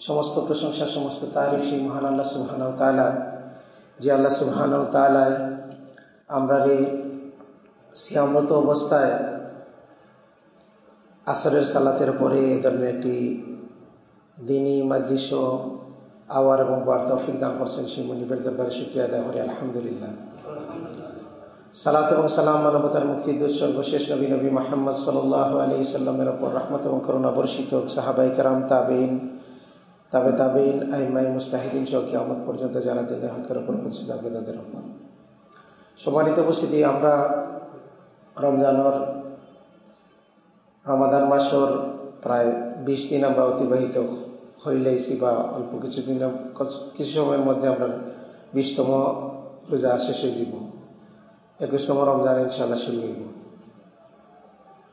সমস্ত প্রশংসা সমস্ত তারিফ মহান আল্লাহ সুবহানাউ তালা যে আল্লাহ সুবহানাউ তালায় আমরা রে সিয়ামরত অবস্থায় আসরের সালাতের পরে এ ধরনের একটি দিনই মাজলিস আওয়ার এবং বার্তা অফিক দান করছেন সেই মনিবের দরবারে শুক্রিয়া আদায় করি আলহামদুলিল্লাহ। সালাত এবং সালাম মানবতার মুক্তিদুর সর্বশেষ নবী নবী মোহাম্মদ সাল আলি সাল্লামের ওপর রহমত এবং করুণা বর্ষিত সাহাবাই কারাম তাবেইন তাবে তাবেইন আইমাই মুস্তাহিদিন চৌকি আহমদ পর্যন্ত যারা দিনে হকের ওপর পৌঁছে থাকবে তাদের ওপর সম্মানিত উপস্থিতি আমরা রমজানর, রমাদান মাসর প্রায় বিশ দিন আমরা অতিবাহিত হইলেছি বা অল্প কিছুদিন, কিছু সময়ের মধ্যে আমরা বিশতম রোজা শেষ যাব একুশতম রমজান ইনশাল্লাহ শুরু হইব।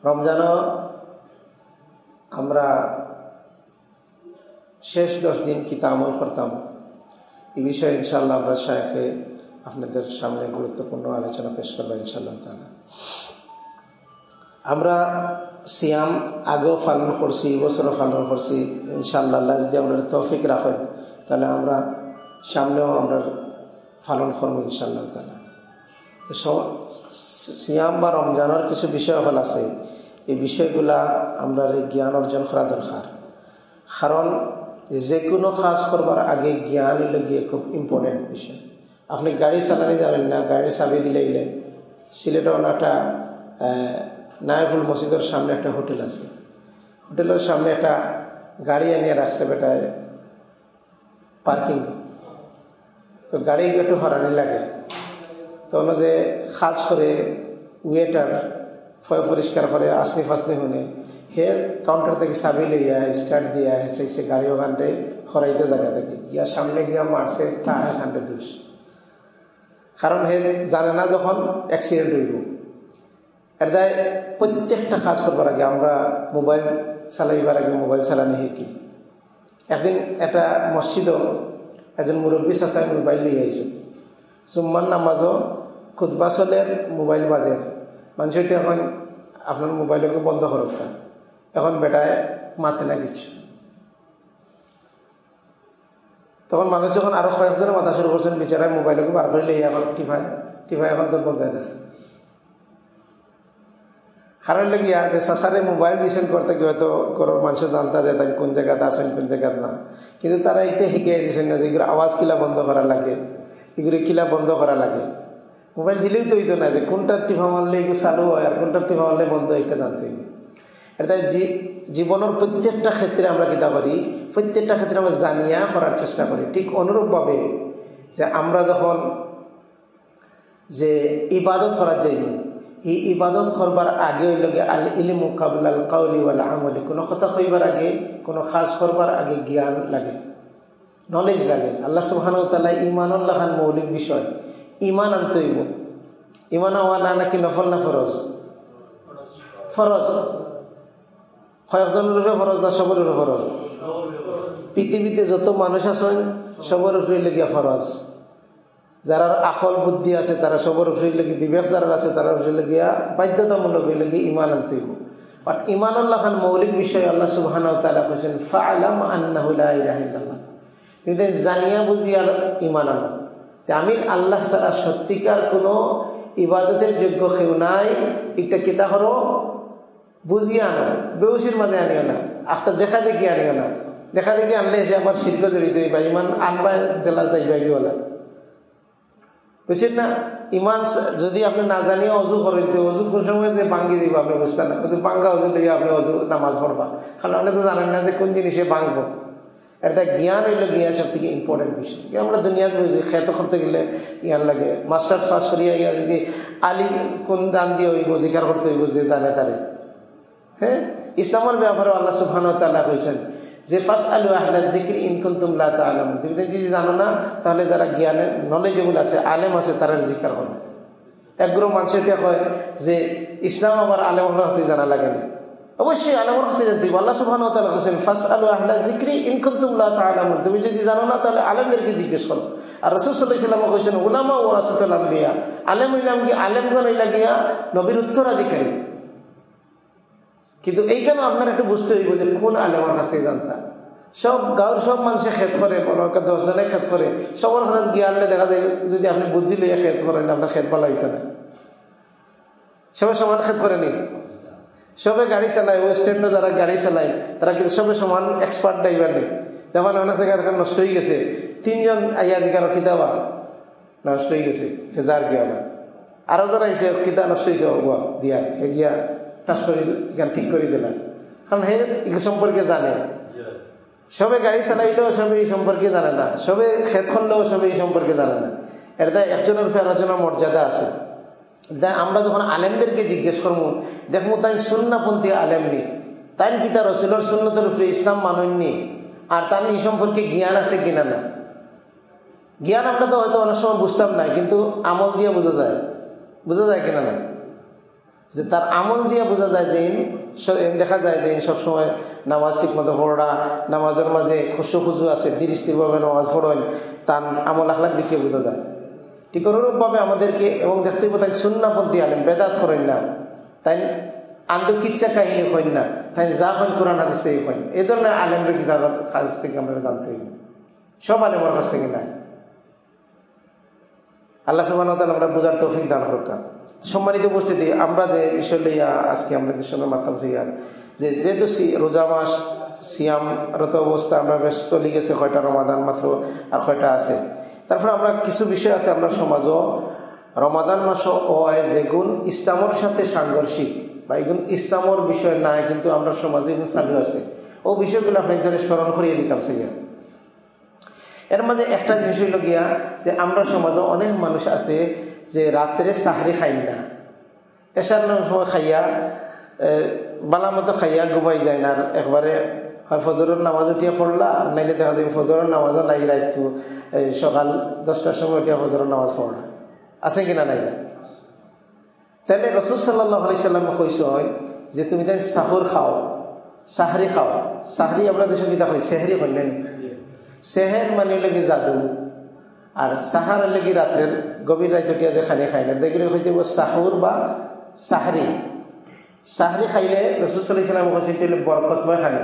রমজানও আমরা শেষ দশ দিন কিতা আমল করতাম। এই বিষয়ে ইনশাল্লাহ আমরা শায়েখে আপনাদের সামনে গুরুত্বপূর্ণ আলোচনা পেশ করব ইনশাল্লাহ তালা আমরা সিয়াম আগেও পালন করছি বছরও পালন করছি। ইনশাল্লাহ যদি আপনারা তৌফিক রাখেন, তাহলে আমরা সামনেও আমরা পালন করব ইনশাল্লাহ তালা সিয়াম বা রমজানের কিছু বিষয় হল আছে। এই বিষয়গুলা আমরা জ্ঞান অর্জন করা দরকার। কারণ যে কোনো কাজ করবার আগে জ্ঞান গিয়ে খুব ইম্পর্টেন্ট বিষয়। আপনি গাড়ি চালানি জানেন না গাড়ির চাবি দিলে গেলে সিলেটে একটা নায়ফুল মসজিদের সামনে একটা হোটেল আছে। হোটেলের সামনে একটা গাড়ি আনিয়ে রাখছে বেটায় পার্কিং। তো গাড়ি একটু হরানি লাগে। তো যে কাজ করে ওয়েটার ফয় পরিষ্কার করে আসনি ফাসনি শুনে হে কাউন্টার থেকে চাবি লইয়া স্টার্ট দিয়া সেই সে গাড়ি ওখানটে হরাইতে জায়গা থেকে। গিয়া সামনে গিয়া মারছে তা এখানটে দুষ। কারণ হে জানে না যখন অ্যাক্সিডেন্ট হইব। এটা প্রত্যেকটা কাজ করবার আগে আমরা মোবাইল চালাইবার আগে মোবাইল চালানি শিকি একদিন একটা মসজিদও একজন মুরব্বী চাচাই মোবাইল নিয়ে আইছো জুম্মার নামাজও খুদবা চলের মোবাইল বাজে। মানুষটি এখন আপনার মোবাইলকে বন্ধ করুক এখন বেটায় মাথে না কিছু। তখন মানুষ যখন আরও কয়েকজনের মাথা শুরু করছেন বিচারায় মোবাইলকে বার করে লিয়ে এখন টিফায় টিফায় এখন তো বলতে না। কারণ লাগিয়া যে সাসারে মোবাইল দিয়েছেন করতে গিয়ে হয়তো ঘরের মানুষ জানতা যে তাই কোন জায়গাতে আসেন কোন জায়গাতে না। কিন্তু তারা এটা শিখিয়ে দিয়েছেন না যে এগুলো আওয়াজ কিলা বন্ধ করা লাগে এগুলো কিলা বন্ধ করা লাগে। মোবাইল দিলেই তো হইতো না যে কোনটা টিফা মারলে এগুলো চালু হয় আর কোনটার টিফা মারলে বন্ধ এটা জানতে হইবে এটা জীবনের প্রত্যেকটা ক্ষেত্রে আমরা কিতা করি, প্রত্যেকটা ক্ষেত্রে আমরা জানিয়া করার চেষ্টা করি। ঠিক অনুরূপভাবে যে আমরা যখন যে ইবাদত করা যাইব, এই ইবাদত করবার আগে লগে আল ইলি মুকাবলাল কাউলি ওয়াল আমলি কোনো কথা কইবার আগে, কোনো খাস করবার আগে জ্ঞান লাগে নলেজ লাগে। আল্লাহ ঈমানুল্লাহ খান মৌলিক বিষয়। ইমান আনতে হইব। ইমান হওয়া না নাকি নফল না ফরজ? ফরজ। কয়েকজনের উপরে ফরজ না সবার উপরে ফরজ? পৃথিবীতে যত মানুষ আছেন সবার উপরে লেগিয়া ফরজ। যারা আকল বুদ্ধি আছে, তারা সবর উপরে লেগে বিবেক যারা আছে তারা উপরে লেগিয়া বাধ্যতামূলক লেগে ইমান আনতে বাট ইমানুল্লাহ খান মৌলিক বিষয়, আল্লাহ সুবাহান তালা কৈছেন ফালাম আন্নাহুল্লাহ কিন্তু জানিয়া বুঝিয়া ইমান আনো, যে আমি আল্লাহ সত্যিকার কোনো ইবাদতের যোগ্য কেউ নাই, একটা কিতা করো বুঝিয়ে আনো বেউসির মাঝে আনিও না। আখতা দেখা দেখি আনিও না। দেখা দেখি আনলে এসে আবার শিল্প জড়িত হইবা, ইমান আনবা জেলা যাইবা গিয়েওলা বুঝছেন না? ইমান যদি আপনি না জানিয়ে অজু করেন, তো অজু কোন সময় যে ভাঙ্গি দিব আপনি বুঝতেন না। অজু ভাঙ্গা অজু দিয়ে আপনি অজু নামাজ পড়বা। কারণ আপনি তো জানেন না যে কোন জিনিসে ভাঙবো। এটা জ্ঞান হইলে জ্ঞান সব থেকে ইম্পর্টেন্ট বিষয় আমরা দুনিয়াতে বুঝি, খেত করতে গেলে জ্ঞান লাগে। মাস্টার্স পাস করিয়া ইয়া যদি আলিম কোন দান দিয়ে হইব, জিকার করতে হইব, যে জানে তারে। হ্যাঁ? ইসলামের ব্যাপারে আল্লাহ সুবহান তাল্লাহ কইছেন যে ফার্স্ট আলু আহলা জিকির ইনকুন তুমলা তা আলম তুমি যদি জানো না, তাহলে যারা জ্ঞানের নলেজেবল আছে, আলেম আছে, তারা জিকার করো। একগুলো মানুষ কয় যে, ইসলাম আবার আলেমের কাছে জানা লাগে না। অবশ্যই আলমের কাছে জানতে হবে। আল্লাহ সুবহান বলেন ফাস আলু আহলা জিকরি ইন কুনতুম লা তাআলামুন। তুমি যদি জানো না, তাহলে আলেমদেরকে জিজ্ঞেস করো। আর রাসূল সাল্লাল্লাহু আলাইহি ওয়াসাল্লাম কইছেন, উলামা ওয়ারাসাতুল আম্বিয়া। আলেম হইলাম কি? আলেমগণ হইলা গিয়া নবীর উত্তরাধিকারী। কিন্তু এইখানে আপনার একটু বুঝতে হইব যে কোন আলেমের কাছ থেকে জানতা সব গাঁর সব মানুষে খেত করে দশজনে খেত করে। সবার হাতে গিয়ে আনলে দেখা যায়, যদি আপনি বুদ্ধি লইয়া খেত করেন, আপনার খেত পালা হইতো না সবাই সমান খেত করে নি সবে গাড়ি চালায় ওয়েস্টার্ন যারা গাড়ি চালায়, তারা কিন্তু সবে সমান এক্সপার্ট ড্রাইভার নেই। যেমন অনেক জায়গায় নষ্ট হয়ে গেছে। তিনজন আইয়া দিকার কিতাবা নষ্ট হয়ে গেছে। হেজার গিয়া আমার আরও যারা আইসে কিতা নষ্ট হয়েছে দিয়া এ টাচ করে জ্ঞান ঠিক করে দিলাম। কারণ হে এগুলো সম্পর্কে জানে। সবে গাড়ি চালাইলেও সবে এই সম্পর্কে জানে না। সবে খেত করলেও সবে এই সম্পর্কে জানে না। এটা একজনের ফেরাজনের মর্যাদা আছে। আমরা যখন আলেমদেরকে জিজ্ঞেস করব দেখব তাই সুন্নাপন্থী আলেম নি তাই কি তার রসুলোর সুন্নতের উপরে ইসলাম মানননি? আর তার এই সম্পর্কে জ্ঞান আছে কিনা না? জ্ঞান আমরা তো হয়তো অনেক সময় বুঝতাম না, কিন্তু আমল দিয়ে বোঝা যায়। বোঝা যায় কিনা না? যে তার আমল দিয়ে বোঝা যায় যে দেখা যায় যে সবসময় নামাজ ঠিক মতো পড়া নামাজের মাঝে খুশু খুশু আছে দৃষ্টিভাবে নামাজ পড়েন, তার আমল আখলাক দিকে বোঝা যায়। ঠিক অনুরূপভাবে আমাদেরকে এবং দেখতে তাই সুন্নাপন্থী আলেন বেদাত করেন না। তাই আন্দকিচ্ছা কাহিনী হইন না। তাই যা হইন কোরআন হাদিস থেকে হইন এই ধরনের আলেমদের কিতাবের কাছ থেকে আমরা জানতে সব আলেমের কাছ থেকে নাই। আল্লাহ সুবাহ আমরা বোঝার তৌফিক দান হরকা সম্মানিত উপস্থিতি, আমরা যে বিষয় লইয়া আজকে আমরা সঙ্গে মাতাম সিয়ার যে যেহেতু রোজা মাস সিয়ামরত অবস্থা, আমরা বেশ চলে গেছে, কয়টা রমাদান মাত্র আর কয়টা আছে। তারপরে আমরা কিছু বিষয় আছে আমরা সমাজও। রমাদান মাস হয় যেগুন ইসলামর সাথে সাংঘর্ষিক, বা এগুন ইসলামর বিষয় নাই, কিন্তু আমরা সমাজে এগুলো চালু আছে। ও বিষয়গুলো আপনি স্মরণ করিয়ে দিতাম সিয়া এর মাঝে একটা জিনিস হইল গিয়া, যে আমরা সমাজে অনেক মানুষ আছে যে রাত্রে সাহারি খাই না। এসার সময় খাইয়া বালা মতো খাইয়া ঘুমাই যায় না। একবারে হয় ফজরের নামাজ উঠিয়া পড়লা, নাইলে দেখা যাবে ফজরের নামাজও নাই রাত সকাল দশটার সময় উঠিয়া ফজরের নামাজ পড়লা। আছে কিনা নাই? না তাহলে রসুল সাল্লাহ আলি সাল্লাম কইস হয় যে তুমি তাই সাহুর খাও, সাহারি খাও। সাহারি আমরা দেশে কিতা কই সেহারি কইলেন। সেহের মানে লেগে জাদু। আর সাহার লেগে রাত্রের গভীর রাইতটিয়া যে খানি খাই না দেখলে হইতে সাহুর বা সাহারি। সাহারি খাইলে রসুল সাল্লাহ সাল্লাম কৈছিল বরকতময় খানি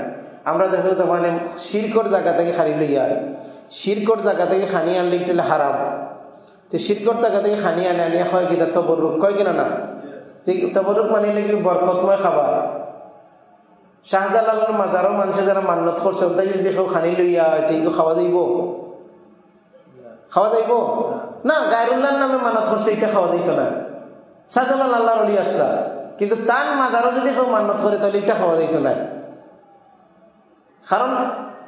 আমরা দেখো তো মানে শিরকর জায়গা থেকে খানি লইয়া হয় শিরকর জায়গা থেকে খানি আনলে একটু হারাম। তো শিরকর জায়গা থেকে খানি আনে আনিয়া হয় কিনা তবরুক? কয় কিনা না? তবরুক মানে কি বরকতময় খাবার। শাহজালালের মাজারও মানুষে যারা মান্নত করছে তাই যদি কেউ খানি লইয়া হয় তো খাওয়া যাইব? খাওয়া যাইব না গায়রুল্লাহর নামে মানত করছে, এটা খাওয়া যাইত না। শাহজালাল আল্লাহর অলি আসলা। কিন্তু তার মাজারও যদি কেউ মান্নত করে, তাহলে এটা খাওয়া যাইত না। কারণ,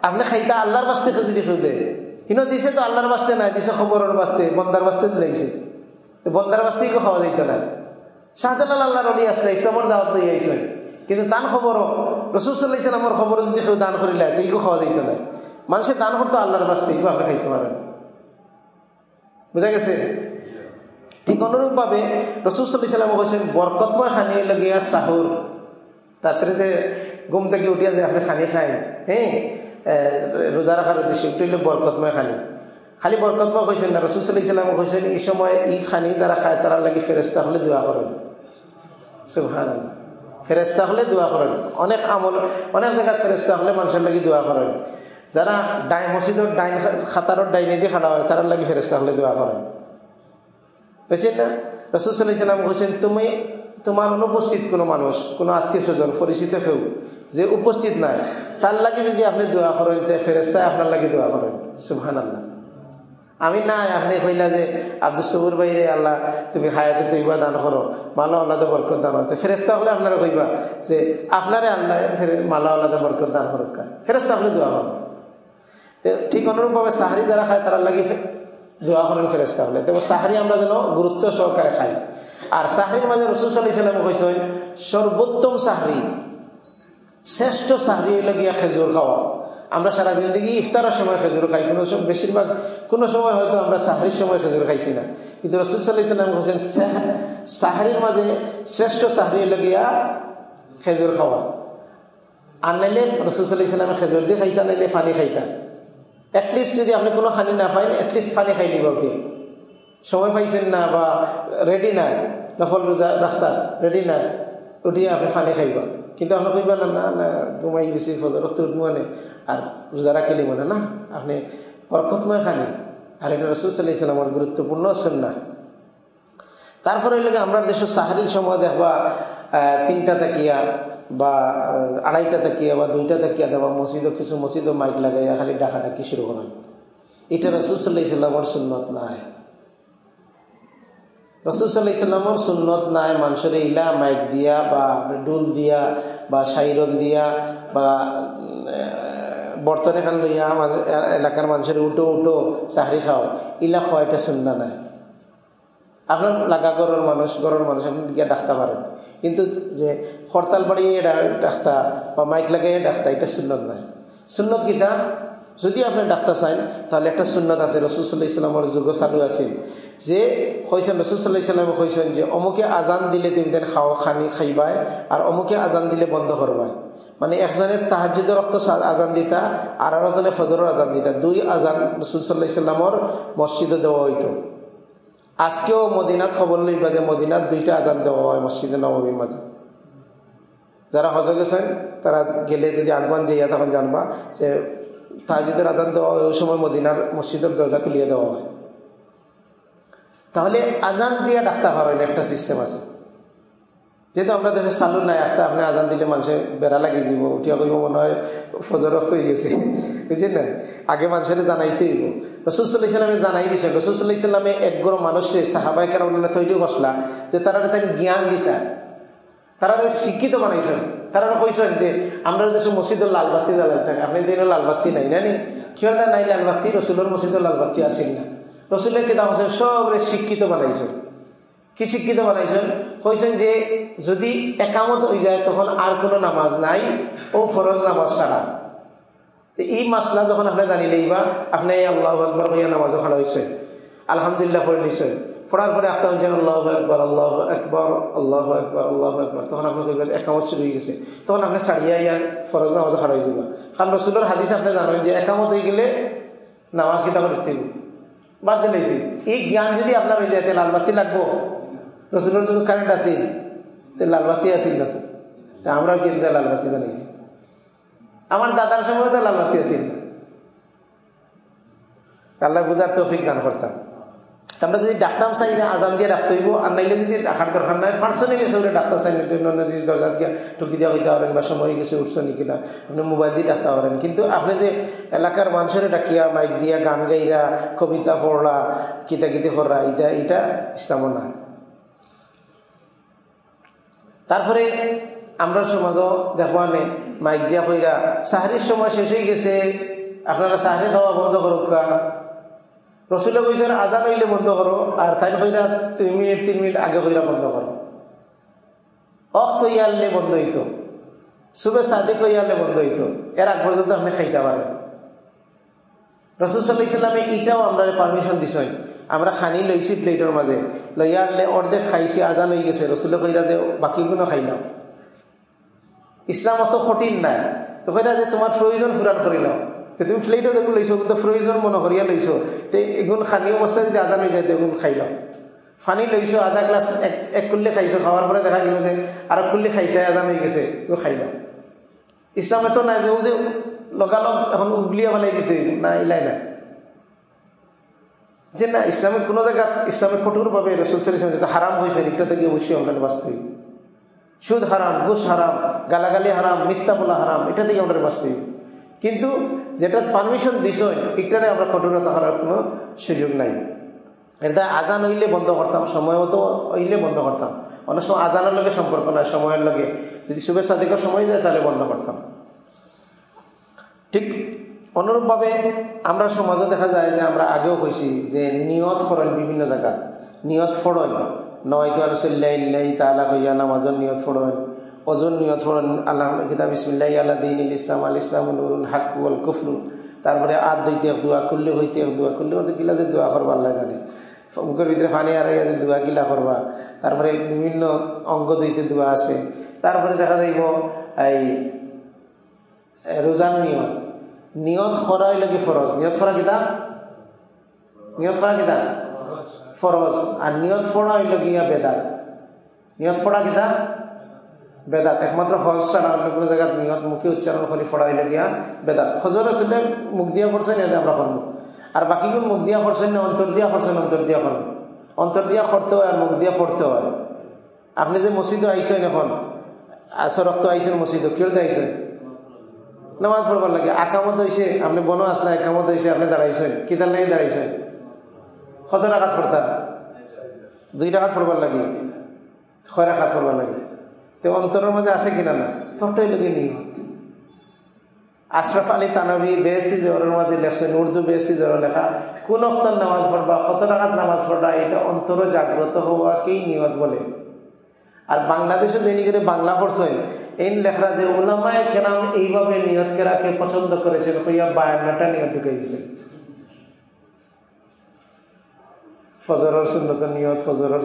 আপনি খাইতা আল্লাহর বাস্তে যদি কেউ দেয় কিন্তু দিছে তো আল্লাহর বাস্তে নাই, দিছে খবরের বাস্তে, বন্দার বাস্তে দিলাইছে তো বন্দার বাস্তেই কেউ খাওয়া যাইত না। শাহজালাল আল্লাহর অলি আসলে, ইসলামর দাওয়াত দিয়ে আইছে। কিন্তু দান খবরও রসুল্লাহ ইসলামর খবরও যদি কেউ দান করিলে, তো ইগো খাওয়া যাইত না। মানুষের দান করতো আল্লাহর বাস্তে ইগো আপনি খাইতে পারেন। বুঝা গেছে? ঠিক অনুরূপভাবে রসুল্লাহ সাল্লাম বলছেন, বরকতময় খানিয়ে লগিয়া সাহুর। রাত্রে যে ঘুম থেকে উঠিয়া যে আপনি খানি খাই হ্যাঁ? রোজা রাখার উদ্দেশ্যে হইলে বরকতময় খানি। খালি বরকতময় কইছেন না রসুল্লাহ সাল্লাম কইছেন, এই সময় ই খানি যারা খায়, তারা লাগি ফেরেস্তা হলে দোয়া করেন। সুহান ফেরেস্তা হলে দোয়া করেন। অনেক আমল, অনেক জায়গায় ফেরেস্তা হলে মানুষের লাগি দোয়া করেন। যারা ডাই মসজিদের ডাইন খাতারর ডাইনে দিয়ে খানা হয় তার লাগি ফেরেস্তা হলে দোয়া করেন বুঝছেন না রসুল্লাহ সাল্লাম বলছেন তুমি তোমার অনুপস্থিত কোনো মানুষ কোনো আত্মীয় স্বজন পরিচিত কেউ যে উপস্থিত নাই তার লাগে যদি আপনি দোয়া করেন তে ফেরেস্তায় আপনার লাগে দোয়া করেন সুহান আল্লাহ আমি নাই, আপনি কইলা যে, আব্দুল সবুর বাইরে আল্লাহ, তুমি হায়াতে তৈবা দান করো মালা আল্লাহ বরকত দান হতে ফেরেস্তা হলে আপনারা কইবা যে আপনারে আল্লাহ মালা আল্লাহ বরকত দান করুক ফেরেস্তা হলে দোয়া করো ঠিক অনুরূপভাবে সাহারি যারা খায়, তারা লাগি দোয়া করেন ফেরেস্তা হলে তো সাহারি আমরা যেন গুরুত্ব সহকারে খাই। আর সাহারির মাঝে রসুল সাল্লাহ সাল্লাম কইছেন সর্বোত্তম সাহারি, শ্রেষ্ঠ সাহারি লগিয়া খেজুর খাওয়া। আমরা সারা জিন্দগি ইফতারের সময় খেজুর খাই। কোনো বেশিরভাগ, কোনো সময় হয়তো আমরা সাহারির সময় খেজুর খাইছি না। কিন্তু রসুল সাল্লাহ সাল্লাম বলছেন সাহারির মাঝে শ্রেষ্ঠ সাহারি লগিয়া খেজুর খাওয়া। আর নাইলে রসুল সাল্লাহ ইসলামে খেজুর দিয়ে খাইতা, নাইলে পানি খাইতা। এটলিস্ট যদি আপনি কোনো খানি না পাইন এটলিস্ট পানি খাই দিব আপনি। সময় পাইছেন না বা রেডি নাই, নফল রোজা রাস্তা রেডি নাই, উঠিয়ে আপনি পানি খাইবা। কিন্তু আপনি কইবা না না না, ঘুমাই গেছি ফজর তো মানে আর রোজা রাখিলি মানে না। আপনি বরকতময় খানি আর এটা রসুল সাল্লাহ ইসলামের গুরুত্বপূর্ণ না তারপরে লাগে আমরা দেশের সাহারির সময় দেখবা তিনটা তাকিয়া বা আড়াইটা তাকিয়া বা দুইটা তাকিয়া দেবা মসজিদও কিছু মসজিদও মাইক লাগাইয়া খালি ডাকা ডাকি শুরু করেন এটা রসুল্লাহ ইসলামর সুন্নত নাই। রসুল্লাহ ইসলামর সুন্নত নাই, মানুষের ইলা মাইক দিয়া বা ডুল দিয়া বা সাইরন দিয়া বা বর্তনে খান লইয়া এলাকার মানুষের উঠো উঠো চাকরি খাও, ইলা খাওয়া এটা শুননা নাই। আপনার লাগা গরুর মানুষ গরুর মানুষ, আপনি গিয়ে ডাকতে পারেন। কিন্তু যে হরতাল বাড়িয়ে ডাক্তা বা মাইক লাগাইয়ে ডাক্তা, এটা সুন্নত নাই সুন্নত কিতা যদি আপনি ডাক্তার চান, তাহলে একটা সুন্নত আছে রসুল্লাহ ইসলামের যুগ চালু আছিল যে কইছেন রসুল্লাহ ইসলামে কইছেন যে, অমুকে আজান দিলে তুমি তেন খাও, খানি খাইবাই, আর অমুকে আজান দিলে বন্ধ করবাই। মানে একজনে তাহাজুদের রক্ত আজান দিতা, আর আরেকজনে ফজরের আজান দিতা। দুই আজান রসুল্লাহ ইসলামর মসজিদে দেওয়া হইতো। আজকেও মদিনাত খবর লইবা যে মদিনাত দুইটা আজান দেওয়া হয় মসজিদে নবমীর মাঝে। যারা হজ গেছেন, তারা গেলে যদি আগবান যাইয়া তখন জানবা যে তাহাজুদের আজান দেওয়া ওই সময় মদিনার মসজিদের দরজা খুলিয়ে দেওয়া হয়। তাহলে আজান দিয়ে ডাক্তার হওয়ার একটা সিস্টেম আছে। যেহেতু আমরা দেশে চালু নাই একটা আপনি আজান দিলে মানুষে বেড়া লাগি যাব, উঠিয়া কইব মনে হয় ফজর রক্ত হয়ে গেছে। বুঝছেন না? আগে মানুষের জানাইতে হইব। রসুল্লাহ ইসলামে জানাই দিয়েছেন রসুল্লাহ ইসলামে একগর মানুষের সাহাবাই কেন তৈরি বসলা যে তারা তাকে জ্ঞান দিতা। তারা শিক্ষিত বানাইছেন। তারা কইছেন যে, আমরা দেশে মসজিদের লালবাতি জ্বালাই থাকে, আপনি দিনে লালবাতি নাই নানি কি নাই লালবাতি রসুলের মসজিদের লালবাতি আসেন না। রসুলের কিতাব আছে সব শিক্ষিত বানাইছেন। কি শিক্ষিত বানাইছেন? কইছেন যে যদি একামত হয়ে যায়, তখন আর কোনো নামাজ নাই ও ফরজ নামাজ ছাড়া। এই মাসলা যখন আপনি জানিলেই বা আপনি আল্লাহ আকবর হইয়া নামাজ খাড়া হয়েছে আলহামদুলিল্লাহ পড়ে নিছেন। পড়ার পরে আখতাম যেন আল্লাহ একবার আল্লাহ একবার আল্লাহ একবার আল্লাহ একবার তখন আপনি কইবেন, একামত শুরু হয়ে গেছে। তখন আপনি সারিয়া ইয়া ফরজ নামাজ খাড়া হয়ে যাবা কারণ রসুলের হাদিস আপনি জানেন যে একামত হয়ে গেলে নামাজ কিতাব বাদ দিলে এই জ্ঞান যদি আপনার হয়ে যায়, তাহলে লালবাতি লাগবো। রসুলের যখন কারেন্ট আসিল তো লালবাতি আসিল না তো তা আমরাও কিন্তু লালবাতি জানিয়েছি আমার দাদার সময় তো লালবাতি আসিল না আল্লাহ বুঝার তৌফিক দান করতাম। আমরা যদি ডাক্তার চাই না আজাম দিয়ে ডাক্তার হইব, আর নাইলে যদি রাখার দরকার নাই পার্সোনালি সেগুলো ডাক্তার চাই অন্য জিনিস দরজা দিয়ে ঠুকি দেওয়া হইতে পারেন বা সময় গেছে উঠছো নাকি না আপনি মোবাইল দিয়ে ডাক্তার পারেন। কিন্তু আপনি যে এলাকার মানুষের ডাকিয়া মাইক দিয়া, গান গাইরা, কবিতা পড়লা কিতা কিতে কররা এটা এটা ইসলাম না। তারপরে আমরা সমাজও দেখবানে মাইক দিয়া কইরা, সাহারির সময় শেষ হয়ে গেছে, আপনারা সাহারি খাওয়া বন্ধ করুক রসুলে কইছে আজান হইলে বন্ধ করো, আর তাই কইরা দুই মিনিট, তিন মিনিট আগে কইরা বন্ধ করো। অখ তৈয়ারলে বন্ধ হইতো। সুবে সাদে কইয়ারলে বন্ধ হইতো। এর আগ পর্যন্ত আপনি খাইতে পারেন। রসুল সাল্লাহ ইসলামে এটাও আমরা পারমিশন দিছই আমরা খানি লইছি প্লেটের মাঝে লইয়া আনলে অর্ধেক খাইছি, আজান হয়ে গেছে। রসুলে কইরা যে বাকিগুলো খাই নাও। ইসলাম অত কঠিন নাই। তো কইরা যে তোমার প্রয়োজন ফুরান করি যে, তুমি প্লেটও যেগুলো লইছো কিন্তু প্রয়োজন মনে করিয়া লইছো তো এগুলো খানি অবস্থায় যদি আজান হয়ে যায়, তো এগুলো খাই নাও। ফানি লইছো আধা গ্লাস এক এক কুল্লি খাইছো খাওয়ার পরে দেখা গেল যে আর কুল্লি খাইতে আজান হয়ে গেছে ও খাই নাও। ইসলাম এত নাই যে, ও যে লগালগ এখন উগলিয়া ফেলাই দিতে না ইলাই না যে না, ইসলামের কোনো জায়গা, ইসলামের কঠোরভাবে রসুল ইসলাম যেটা হারাম হয়েছে এটা থেকে অবশ্যই আমরা বাঁচতে সুদ হারাম, ঘুষ হারাম, গালাগালি হারাম, মিথ্যা বলা হারাম, এটা থেকে আমরা বাঁচতে কিন্তু যেটা পারমিশন দিস এটারে আমরা কঠোরতা করার কোনো সুযোগ নাই। এটা আজান হইলে বন্ধ করতাম, সময় মতো হইলে বন্ধ করতাম। অনেক সময় আজানের লগে সম্পর্ক নাই, সময়ের লগে। যদি শুভেচ্ছা দিকের সময় যায়, তাহলে বন্ধ করতাম। ঠিক অনুরূপভাবে আমরা সমাজে দেখা যায় যে আমরা আগেও কইছি যে নিয়ত করেন বিভিন্ন জায়গাত নিয়ত ফড়েন নয়তো আর সাল্লাহ তালা কইয়া নামাজন নিয়ত ফড়েন অজন নিয়ত ফড়েন আল্লাহ কিতাব ইসমিল্লাহ আল্লাহ দিন ইসলাম আল ইসলাম নুরুন হাক্কু আল কুফরু তারপরে আদ দইতে এক দোয়া করলে হইতে এক দোয়া করলে হতে কিলা যে দোয়া করবা আল্লাহ জানে। মুখের ভিতরে পানি আর দোয়া কিলা করবা তারপরে বিভিন্ন অঙ্গ দইতে দোয়া আছে। তারপরে দেখা যাইব, এই রোজান নিয়ত। নিয়ত করা হইলে কি ফরজ। নিয়ত করা কিতা? নিয়ত করা কিতা? ফরজ। আর নিয়ত ফোড়া হইল গিয়া বেদাত। নিয়ত ফোড়া কিতা? বেদাত। একমাত্র হজ ছাড়া অন্য কোনো জায়গায় নিয়ত মুখে উচ্চারণ করে ফড়াইলে গিয়া বেদাত। হজর আসলে মুখ দিয়া করছে না আমরা করব আর বাকিগুলো মুখ দিয়া করছেন না অন্তর দিয়া করছেন অন্তর দিয়া করব অন্তর দিয়া করতে হয় আর মুখ দিয়া পড়তে হয়। আপনি যে মসজিদে আইসেন এখন রক্ত আইসেন মসজিদে কেউ আইসেন নামাজ পড়বার লাগে। আকামত হয়েছে আপনি বনো আসলে একামত হয়েছে আপনি দাঁড়াইছেন। কিতার লাগে দাঁড়াইছেন। কত টাকাত পড়তাম? দুই টাকাত পড়বার লাগে। ছয় টাকাত পড়বার লাগে। তো অন্তরের মধ্যে আছে কিনা না? তোরটাই লোকে নিয়ত আশরাফ আলী তানবী বেহস্তি জোরের মধ্যে লেখছেন উর্দু বেহস্তি জোর লেখা, কোন অক্তর নামাজ পড়বা? কত টাকাত নামাজ পড়বা? এটা অন্তর জাগ্রত হওয়াকেই নিয়ত বলে। আর বাংলাদেশে যিনি করে বাংলা পড়ছেন এই লেখরা যে ওলামায় কেরাম এইভাবে নিয়ত কেরাকে পছন্দ করেছেন, হইয়া বায়ান্নটা নিয়ত ঢুকে দিয়েছেন ফজরের সুন্নত নিয়ত, ফজরের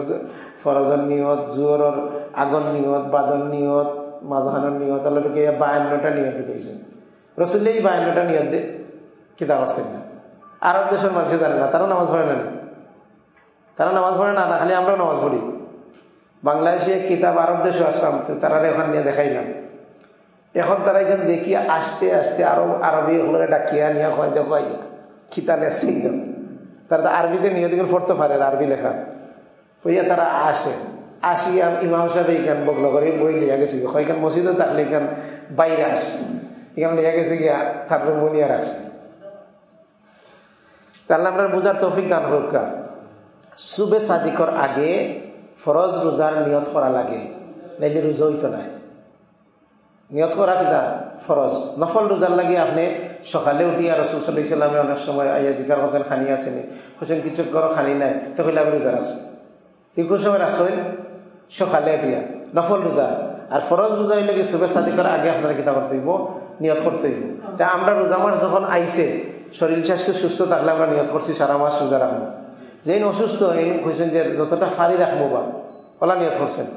ফরজের নিয়ত জোরের আগন নিয়ত বাদন নিয়ত, মাঝখানের নিয়ত আল্লাহকে বায়ান্নটা নিয়ত ঢুকাইছেন রসুল্লে এই বায়ান্নটা নিয়ত দে কিতা করছেন না। আরব দেশের মানুষ জানে না, তারা নামাজ পড়ে না তারা নামাজ পড়ে না, খালি আমরাও নামাজ পড়ি। বাংলাদেশে কিতাব আরব দেশে আসলাম, তো তারা এখন নিয়ে দেখাইলাম। এখন তারা এখানে দেখি আসতে আসতে আরব, আরবি হলে ডাকিয়া নিয়ে হয় দেখো খিতা লেখছে তারা তো আরবিতে নিয়ে দেখুন পড়তে পারে আরবি লেখা। হইয়া তারা আসে। আসি আসিয়া ইমাম সাহেব এইখান বগল করে বই লিয়া গেছে কয়েকখান মসজিদও থাকলে এখান বাইরে আস। এখানে লিয়া গেছে গিয়া তারপরে মনিয়া রাখছে তাহলে আমরা বুঝার তৌফিক দান হরক্কা সুবে সাদিকর আগে ফরজ রোজার নিয়ত করা লাগে, নাইলে রোজা হইতো না নিয়ত করা কিতা? ফরজ। নফল রোজার লাগে আপনি সকালে উঠিয়া রসুল সাল্লাহ অনেক সময় আইয়া জিকার হোসেন খানি আসেনি হোসেন কিছু করো খানি নাই তো আমি রোজা রাখছি তুই কোন সময় রাখছেন সকালে উঠিয়া। নফল রোজা আর ফরজ রোজা হইলে কি সুবে সাদিকর আগে আপনারা কিতা করতে হইব নিয়ত করতে হইব। তা আমরা রোজা মাস যখন আইছে শরীর স্বাস্থ্য সুস্থ থাকলে আমরা নিয়ত করছি সারা মাস রোজা রাখব যেই অসুস্থ এই কইছেন যে যতটা ফারি রাখব বা ওলা নিয়ত করছেন।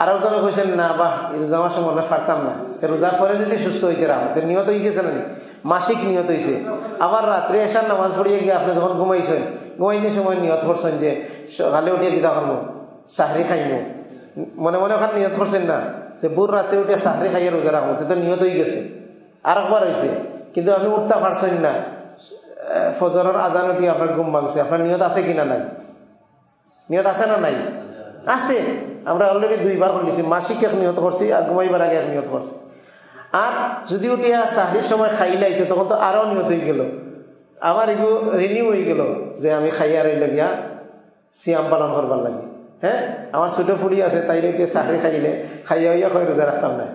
আর ওজনে কইছেন, না বাহ রোজা মাসে মনে ফারতাম না। যে রোজার পরে যদি সুস্থ হইতে রাখো তো নিয়ত হয়ে গেছে না মাসিক নিয়ত হয়েছে আবার রাত্রে এসার নামাজ পড়িয়ে গিয়ে আপনি যখন ঘুমাইছেন ঘুমাইতে সময় নিয়ত করছেন যে সকালে উঠিয়ে গীতা করব সাহরি খাইব মনে মনে ওখানে নিয়ত করছেন না, যে বুর রাত্রে উঠে সাহরি খাইয়ে রোজা রাখব তো নিয়ত হয়ে গেছে। আর একবার হয়েছে কিন্তু আপনি উঠতে পারছেন না। ফজরের আজান উঠি আপনার ঘুম ভাঙছে। আপনার নিয়ত আছে কিনা নাই? নিয়ত আছে না নাই? আছে। আমরা অলরেডি দুইবার করছি মাসিক এক নিয়ত করছি আর ঘুমাইবার আগে এক নিয়ত করছি। আর যদি উঠিয়া চাহরির সময় খাইলাইতো তখন তো আরও নিয়ত হয়ে গেল। আবার এগুলো রিনিউ হয়ে গেল যে আমি খাইয়া রইল গিয়া সিয়াম পালন করবার লাগে। হ্যাঁ? আমার ছোটো ফুড়ি আছে, তাইলে উঠিয়া চাহরি খাইলে খাইয়া হইয়া খাই রোজা রাখতাম না।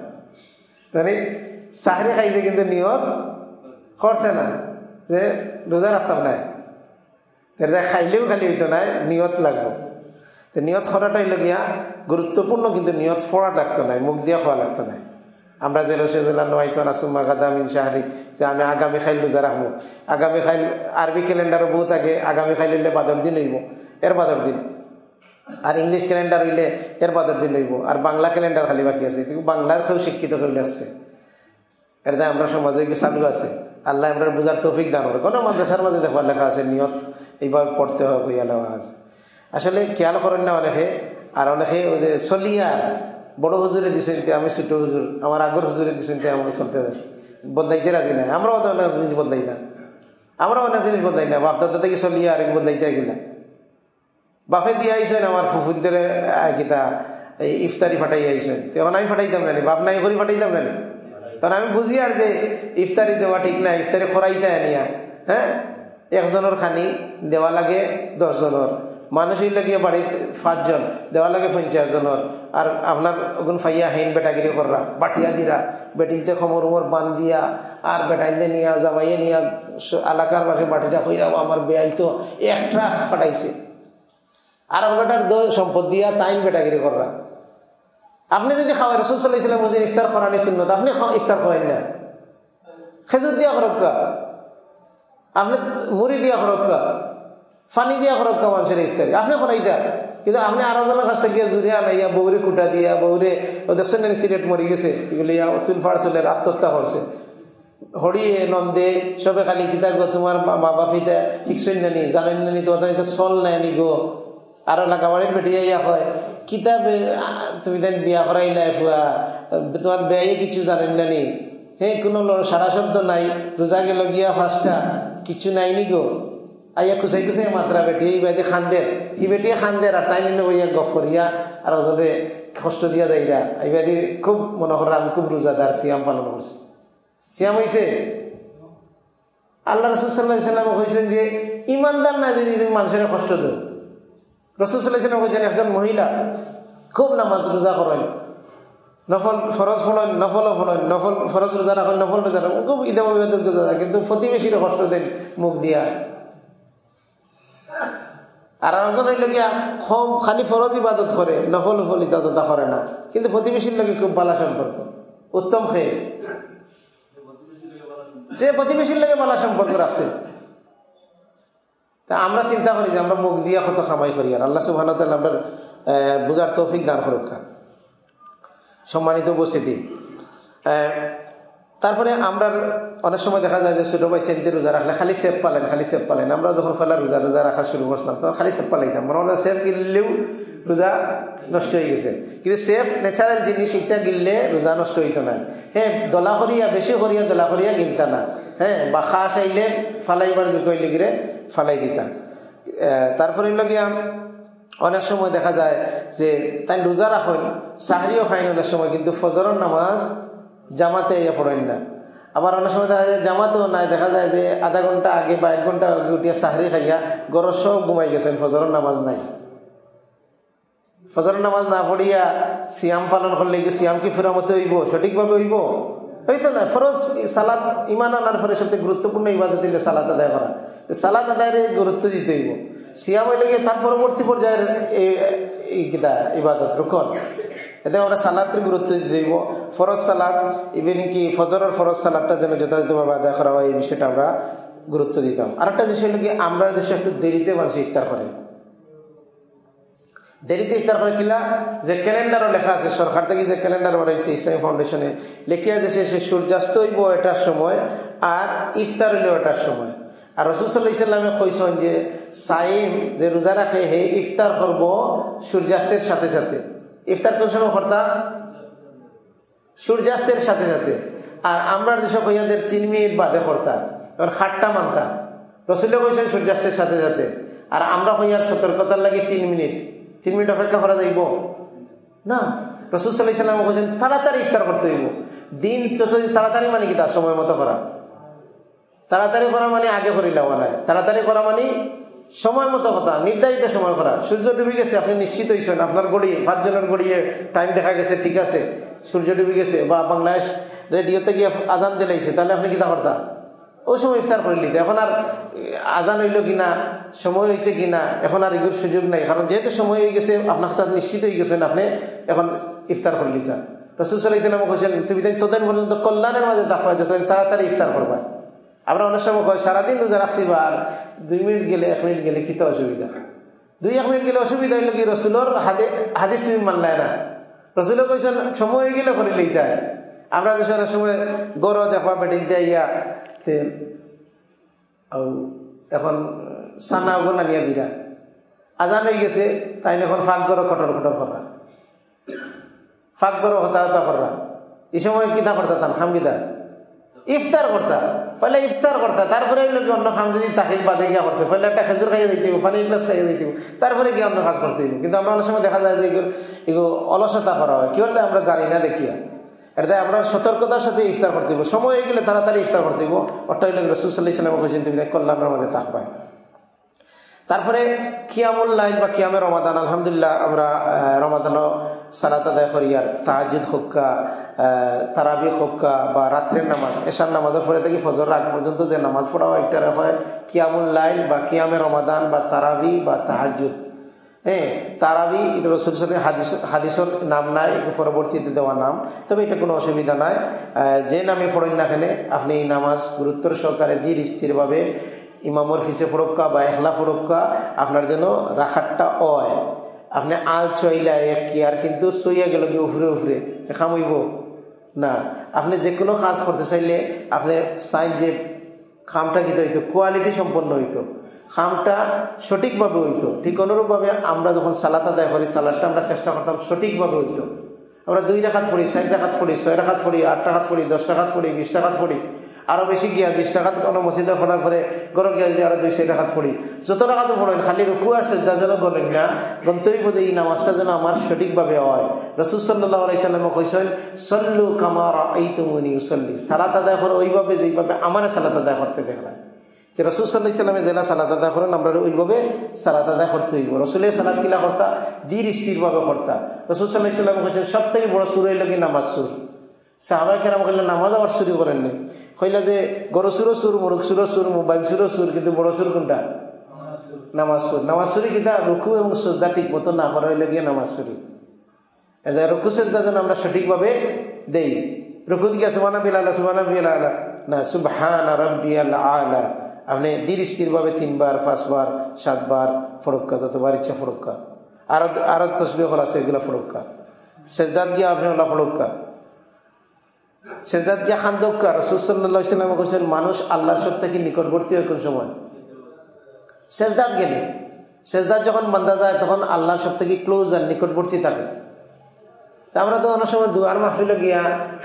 মানে চাহরি খাইছে কিন্তু নিয়ত করছে না। যে রোজা রাখতাম নাই। খাইলেও খালি হইতো নাই, নিয়ত লাগবো। তো নিয়ত করাটাই লগিয়া গুরুত্বপূর্ণ কিন্তু নিয়ত ফোড়া লাগতো নাই, মুখ দিয়া খাওয়া লাগতো নাই। আমরা যে রসে জেলা নোয়াইতো নাসুমা গাদামিন শাহরি, যে আমি আগামী খাইল রোজা রাখব আগামী খাইল আরবি ক্যালেন্ডারও বহুত আগে, আগামী খাইল হইলে বাদর দিন হইব এর বাদর দিন। আর ইংলিশ ক্যালেন্ডার হইলে এর বাদর দিন হইব, আর বাংলা ক্যালেন্ডার খালি বাকি আছে কিন্তু কেউ শিক্ষিত হইলে আসছে এটা আমরা সমাজে চালু আছে? আল্লাহ আমরা বুঝার তৌফিক দান করে। কোনো মাদ্রাসার মাঝে দেখবার লেখা আছে, নিয়ত, এইভাবে পড়তে হবে কইয়া নেওয়া আছে। আসলে খেয়াল করেন না অনেকে। আর অনেকে ওই যে চলিয়ার বড় হুজুরে দিছেন আমি ছোট হুজুর, আমার আগর হুজুরে দিছেন আমরা চলতে যাচ্ছি বদলাইতে রাজি নাই। আমরাও তো অনেক জিনিস বদলাই না। আমরাও অনেক জিনিস বদলাই না। বাপ দাদা থেকে চলিয়া আর বদলাইতে গেলা বাপে দিয়ে আইসেন আমার ফুফুনদের কিতা ইফতারি ফাটাই আইসেন তখন আমি ফাটাইতাম না বাপ নাই করি ফাটাইতাম না? কারণ আমি বুঝি আর যে ইফতারি দেওয়া ঠিক না ইফতারি খরাইতে আনিয়া হ্যাঁ? একজনের খানি দেওয়া লাগে দশজনের। মানুষ হইলে লাগিয়ে বাড়ির পাঁচজন, দেওয়া লাগে পঞ্চাশ জনের আর আপনার ওগুন ফাইয়া হেন বেটাগিরি কররা, বাটিয়া দিরা বেটিলতে খমর উমর বান দিয়া, আর বেটাইলে নিয়া জামাইয়ে নিয়া এলাকার বাসে বাটিটা কইরা আমার বেয়াই তো একটা ফাটাইছে। আর বেটার সম্পদ দিয়া তাইন বেটাগিরি কররা। আপনি যদি খাওয়াই রসুল সাল্লাহিসাল্লাম বুঝেন ইফতার করানি চিহ্নত আপনি ইফতার করেন না। খেজুর দিয়া খরক্কা আপনি মুড়ি দিয়া খরক্কা ফানি দিয়া খরক্কা মানুষের ইফতারি। আপনি করাই দেন। কিন্তু আপনি আরও জনের কাছ থেকে জুড়িয়া নাইয়া বৌরে কুটা দিয়া বৌরে ওদের সঙ্গে সিলেট মরি গেছে? এগুলি অতুল ফাড়সলের আত্মহত্যা করছে। হরিয়ে, নন্দে, সবে খালি কিতা গো, তোমার মা বাপিতে শিখছেন নানি জানেন নানি তোমার চল নাই নি গো। আর লাগাবাড়ির বেটি ইয়া হয় কিতাব তুমি দেন বিয়া করাই নাই ফুয়া, তোমার বেয়ে কিছু জানেন না নি? হে, কোনো সারা শব্দ নাই, রোজা গেল গিয়া ফার্স্টটা কিছু নাই নি গো। আইয়া খুচাই খুচাই মাত্রা বেটি, এই বাইদে খান্দের সি বেটিয়ে খান্দের আর তাই নিলে বইয়া গফ করিয়া, আর যদি কষ্ট দিয়া দেয়রা এই বাইদি খুব মনে করেন, আমি খুব রোজাদার, সিয়াম পালন করছি। সিয়াম হয়েছে আল্লাহ রসুল্লাহ সাল্লাম কইছেন যে, ইমানদার না তুমি মানুষের কষ্ট দেও সাল্লাম কইছেন একজন মহিলা খুব নামাজ রোজা করেন। নফল ফরজ ফলন নফল ফলন নফল ফরজ রোজা রাখেন নফল রোজা রাখেন খুব ইদাম কিন্তু প্রতিবেশীর কষ্ট দেন মুখ দিয়া। আর আরেকজন কম খালি ফরজ ইবাদত করে, নফল নফল ইবাদত করে না। কিন্তু প্রতিবেশীর লগে খুব বালা সম্পর্ক, উত্তম খেয়ে। যে প্রতিবেশীর লগে ভালো সম্পর্ক রাখছে। তা আমরা চিন্তা করি যে আমরা মুখ দিয়া কত খামাই করি। আর আল্লাহ সুবাহ আমরা বুঝার তৌফিক দান সুরক্ষা সম্মানিত উপস্থিতি। তারপরে আমরা অনেক সময় দেখা যায় যে ছোটো ভাই চেন্দি রোজা রাখলে খালি সেফ পালেন, খালি সেফ পালেন। আমরা যখন ফেলা রোজা রোজা রাখা শুরু করছিলাম, তখন খালি সেফ পালাইতাম। মনে হয় সেফ গিললেও রোজা নষ্ট হয়ে গেছে। কিন্তু সেফ ন্যাচারাল জিনিস এটা গিললে রোজা নষ্ট হইতো না। হ্যাঁ দলা করিয়া, বেশি করিয়া, দলা করিয়া গিলতা না। হ্যাঁ বা খাস আইলে ফালাইবার যোগ্য হইলে গিরে ফালাই দিতা। তারপরে লগিয়া অনেক সময় দেখা যায় যে তাই রোজা রাখেন, সাহারিও খাইন অনেক সময়, কিন্তু ফজরের নামাজ জামাতে ইয়ে পড়েন না। আবার অনেক সময় দেখা যায় জামাতেও নাই, দেখা যায় যে আধা ঘণ্টা আগে বা এক ঘণ্টা আগে উঠিয়া সাহারি খাইয়া গরর সব ঘুমাই গেছেন, ফজরের নামাজ নাই। ফজরের নামাজ না পড়িয়া সিয়াম পালন করলে কি সিয়াম কি ফেরামতে হইব? সঠিকভাবে হইব? হইতো না, ফরজ সালাদ ইমান আনার ফলে সবচেয়ে গুরুত্বপূর্ণ ইবাদত সালাদ আদায় করা। সালাদ আদায়ের গুরুত্ব দিতে হইব। সিয়াম হইলে গিয়ে তার পরবর্তী পর্যায়ের এই কিতা, ইবাদত, রুকন। এতে আমরা সালাদের গুরুত্ব দিতে দিব ফরজ সালাদ ইভেন কি ফজরের ফরজ সালাদটা যেন যথাযথভাবে আদায় করা হয়, এই বিষয়টা আমরা গুরুত্ব দিতাম। আর একটা বিষয় হলো কি আমরা দেশে একটু দেরিতে মানুষ ইফতার করে। দেরিতে ইফতার করে কিলা? যে ক্যালেন্ডারও লেখা আছে, সরকার থেকে যে ক্যালেন্ডার বানাইছে, ইসলামী ফাউন্ডেশনে, লেখিয়া যে সে সূর্যাস্ত হইব এটার সময়, আর ইফতার হইলেও এটার সময়। আর রসুসাল্লাহ ইসলামে কইসন যে, সাইম যে রোজা রাখে, হে ইফতার করব সূর্যাস্তের সাথে সাথে। ইফতার কোন সময় কর্তা সূর্যাস্তের সাথে সাথে। আর আমরা যেসব হইয়াদের তিন মিনিট বাদে কর্তা এবার খাট্টা মানতা রসুল্লাহ কইসেন সূর্যাস্তের সাথে সাথে। আর আমরা হইয়ার সতর্কতার লাগে তিন মিনিট। তিন মিনিট অপেক্ষা করা যাইব? না। রসুল সাল্লাহ ইসলাম তাড়াতাড়ি ইফতার করতে হইব। দিন যতদিন তাড়াতাড়ি মানে কি তার সময় মতো করা। তাড়াতাড়ি করা মানে আগে করিলা নাই। তাড়াতাড়ি করা মানে সময় মতো কথা, নির্ধারিত সময় করা। সূর্য ডুবে গেছে, আপনি নিশ্চিত হয়েছেন আপনার গড়ি পাঁচজনের গড়িয়ে টাইম দেখা গেছে, ঠিক আছে। সূর্য ডুবে গেছে বা বাংলাদেশ রেডিওতে গিয়ে আজান দিলাইছে তাহলে আপনি কিতা করতা? ওই সময় ইফতার করে নিতে। এখন আর আজান হইল কিনা সময় হয়েছে কিনা এখন আর এগুলোর সুযোগ নাই। কারণ যেহেতু সময় হয়ে গেছে, আপনার সাথে নিশ্চিত হয়ে গেছেন আপনি, এখন ইফতার করে নিতা। রসুল সাল্লাহ ইসলাম বলছেন তুমি ততদিন পর্যন্ত কল্যাণের মাঝে থাকবা যতদিন তাড়াতাড়ি ইফতার করবা। আমরা অনেক সময় কয়, সারাদিন রোজা রাখছি, বা দুই মিনিট গেলে, এক মিনিট গেলে কিতে অসুবিধা? দুই, এক মিনিট গেলে অসুবিধা হইল কি, রসুলোর হাদিস তুমি মানলায় না। রসুল কইছেন, সময় হয়ে গেলে করিলে ইটা আমরা দেশের সময় গরু দেখবা বেটিনতে ইয়া এখন সানা ওগুলো নিয়ে দিরা। আজান হয়ে গেছে তাই এখন ফাঁক গরো খটর খটর করা। ফাঁক গরো হতা হতা করা। এই সময় কিতা করতা তান খাম কিতা? ইফতার করতা, ফলে ইফতার করতা, তারপরে এগুলো কি অন্য খাম যদি তাকে বাদে গিয়া করতে, ফলে একটা খেজুর খাইয়ে দিতে ফলে গ্লাস খাইয়ে দিতে তারপরে গিয়ে অন্য কাজ করতে কিন্তু আমরা অনেক সময় দেখা যায় যে এগুলো অলসতা করা হয়। কি করতে আমরা জানি না দেখিয়া এটা আমরা সতর্কতার সাথে ইফতার করতে হইব, সময় গেলে তাড়াতাড়ি ইফতার করতে হইব। অর্থাৎ সাল্লাহ ইসলাম কেছেন তুমি কল্যাণের মাঝে থাকবায় তারপরে কিয়ামুল লাইল বা কিয়ামের রমাদান, আলহামদুলিল্লাহ আমরা রমাদানও সালাত আদায় করি আর তাহাজুদ হোক্কা তারাবি হোক্কা বা রাত্রের নামাজ, এশার নামাজের পরে থেকে, ফজর আগ পর্যন্ত যে নামাজ পড়া হয় একটা হয়, কিয়ামুল লাইল বা কিয়ামের রমাদান বা তারাবি বা তাহাজুদ হ্যাঁ তারাবি, এটা রসুল সালের হাদিস, হাদিসর নাম নাই পরবর্তীতে দেওয়া নাম, তবে এটা কোনো অসুবিধা নাই। যে নামে পড়েন না এখানে আপনি এই নামাজ গুরুত্বর সহকারে ধীর স্থিরভাবে ইমামর ফিসে ফরক্কা বা এখলা ফরক্কা, আপনার যেন রাখারটা অয়। আপনি আল চইলা এক কি, আর কিন্তু সইয়া গেল কি উফরে উফরে খামইব। না, আপনি যে কোনো কাজ করতে চাইলে আপনি সাইন যে খামটা কিতে হইতো, কোয়ালিটি সম্পন্ন হইতো। খামটা সঠিকভাবে হইতো। ঠিক অনুরূপভাবে আমরা যখন সালাত আদায় করি, সালাদটা আমরা চেষ্টা করতাম সঠিকভাবে হইতো। আমরা দুই রাখাত পড়ি, চার রাখাত পড়ি, ছয় রাখাত পড়ি, আট টাকাত পড়ি, দশ টাকাত পড়ি, বিশ টাকাত পড়ি। আরও বেশি গিয়া বিশ টাকাত কোনো মসজিদে ফোটার পরে গরম গিয়া যদি আরও দুইশো টাকাত পড়ি যত টাকাতো পড়েন খালি রুকু আর সেজদা যেন গলেন না, গন্তব্য বোধ এই নামাজটা যেন আমার সঠিকভাবে হয়। রসুল সাল্লাহ আলাইসাল্লামে কইসেন সল্লু কামার এই তুমনি সল্লি সালাত আদায় করে ওইভাবে, যেইভাবে আমার সালাত আদায় করতে দেখলাম যে রসুল সাল্লাহ ইসলামে জেলা সালাত আদায় করেন আমরা ওইভাবে সালাত আদায় করতে হইব। রসুলের সালাদ কিলা কর্তা ধীর স্থিরভাবে কর্তা রসুল সাল্লাহ ইসলামে কেছেন সব থেকে বড় সুর হইল কি নামাজ সুর সাহাবাই কেরাম কইলে নামাজ আবার চুরি করেন নি কইলা যে, গরু সুরো সুর মুরুখ সুরো সুর, মোবাইল সুরো সুর, কিন্তু বড় সুর কোনটা? নামাজ সুর। নামাজ সুরি কিতা রুকু এবং সজদা ঠিক মতো না করা হইলে গিয়ে নামাজ সুরি রুকু সেজদা যেন আমরা সঠিকভাবে দেই। রুকু দিকে সুবানা বিলালা সুবানা বিলালা না, সুবহান রব্বিয়াল আলা। আপনি ধীর স্থিরভাবে তিনবার, পাঁচবার, সাতবার ফরক্কা, যতবার ইচ্ছা ফরক্কা। আর আরও তসবি হল আছে, এগুলো ফরক্কা। সেজদাত গিয়ে আপনি ওলা ফরক্কা। সেজদাত গিয়া খান্দক্কা রসুল্লাহ ইসলামে কৈছেন মানুষ আল্লাহর সব থেকে নিকটবর্তী হয় কোন সময়? সেজদাত গেলে। সেজদাত যখন বান্দা যায়, তখন আল্লাহর সব থেকে ক্লোজ আর নিকটবর্তী থাকে। তা আমরা তো অনেক সময় দুয়ার মাহফিলে গিয়া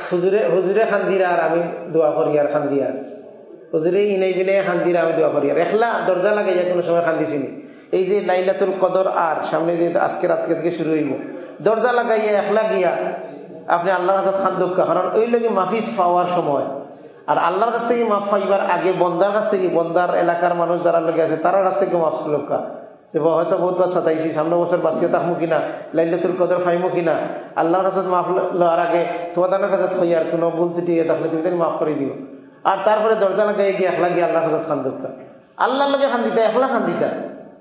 হুজুরে হুজুরে খান্দিরা আর আমি দোয়া করি আর খান্দিয়া হুজুরে ইনাই বিনে খান্দিরা, আমি দোয়া করি আর। এখলা দরজা লাগাইয়া কোনো সময় খান্দিছিনি এই যে লাইলাতুল কদর আর, সামনে যে আজকে রাতকে থেকে শুরু হইব। দরজা লাগাইয়া একলা গিয়া আপনি আল্লাহর কাছে খান দুঃখ কারণ ওই লোক মাফিস পাওয়ার সময়। আর আল্লাহর কাছ থেকে মাফ পাইবার আগে বন্দার কাছ থেকে, বন্দার এলাকার মানুষ যারা লোকে আছে তার কাছ থেকে মাফ লোকা। যে হয়তো বহুত বহুতবার সাতাইছি, সামনে বছর বাঁচিয়ে থাকব কিনা, লাইলাতুল কদর ফাইমো কিনা, আল্লাহর কাছে মাফ লওয়ার আগে তোমাদের কাছে হই আর কোনো ভুল ত্রুটি থাকলে তুমি মাফ করে দিও। আর তারপরে দরজা লাগাই গিয়ে একলা গিয়ে আল্লাহর কাছে খান দুঃখ আল্লাহর লাগে খান দিতা, একলা খান দিতা।